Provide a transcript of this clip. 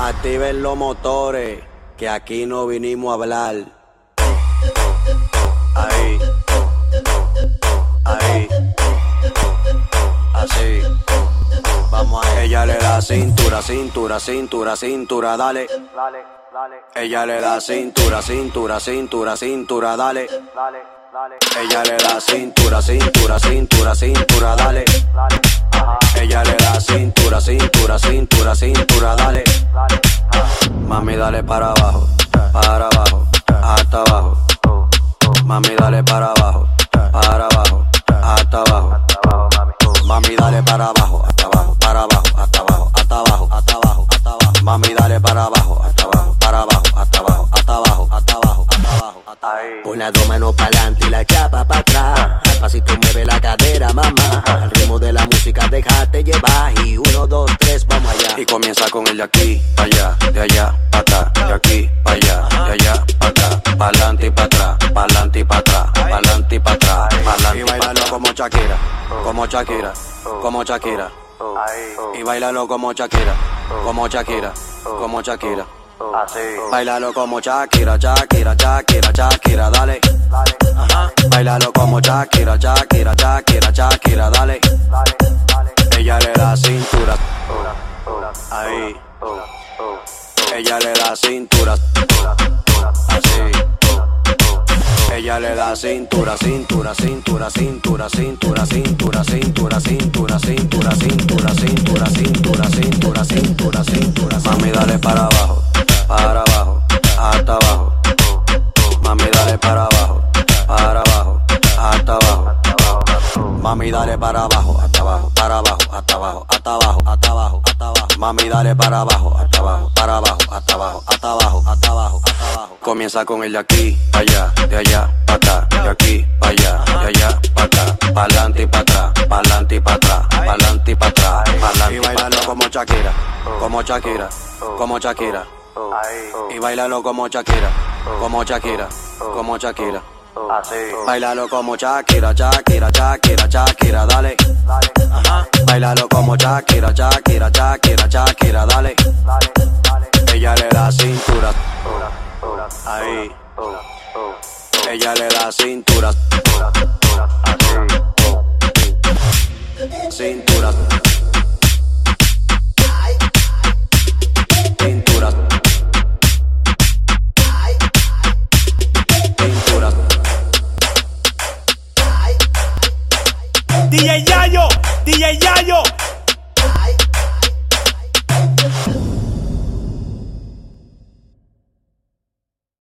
Activen los motores, que aquí no vinimos a hablar. Ahí, ahí, así. Vamos a ella le da cintura, cintura, cintura, cintura, dale. Dale, dale. Ella le da cintura, cintura, cintura, cintura, dale. Dale, dale. Ella le da cintura, cintura, cintura, cintura, dale. Dale. Cintura, cintura, cintura, cintura, dale. Mami, dale para abajo, para abajo, hasta abajo. Mami, dale para abajo, para abajo, hasta abajo. Mami, dale para abajo, hasta abajo, para abajo, hasta abajo, hasta abajo, hasta abajo, hasta abajo. Mami, dale para abajo, hasta abajo, para abajo, hasta abajo, hasta abajo, hasta abajo, hasta abajo, hasta abajo. Pon las dos manos para adelante y la uno, dos, tres, vamos allá. Y comienza con el de aquí, para allá, de allá, para acá, de aquí, para allá, de allá, para acá, para adelante y para atrás, para adelante y para atrás, para adelante y para atrás, para adelante y bailalo como Shakira, como Shakira, como Shakira. Y bailalo como Shakira, como Shakira, como Shakira. Bailalo como Shakira, Shakira, Shakira, Shakira, dale. Ajá. Bailalo como Shakira, Shakira, Shakira, Shakira, dale. Ahí. Ella le da cintura. Así. Ella le da cintura, cintura, cintura, cintura, cintura, cintura, cintura, cintura, cintura, cintura, cintura, cintura, cintura, cintura, dale para abajo, hasta abajo, para abajo, hasta abajo, hasta abajo, hasta abajo, hasta abajo. Mami, dale para abajo, hasta abajo, para abajo, hasta abajo, hasta abajo, hasta abajo, hasta abajo. Comienza con el de aquí, para allá, de allá, para acá, de aquí, para allá, de allá, para acá, para adelante y para atrás, para adelante y para atrás, para adelante y para atrás, para adelante y bailalo como Shakira, como Shakira, como Shakira. Y bailalo como Shakira, como Shakira, como Shakira. Bailalo como Shakira, Shakira, Shakira, Shakira, dale. Ajá. Bailalo como Shakira, Shakira, Shakira, Shakira, dale. Ella le da cintura. Ahí. Ella le da cintura. Así. Cintura. DJ Yayo, DJ Yayo.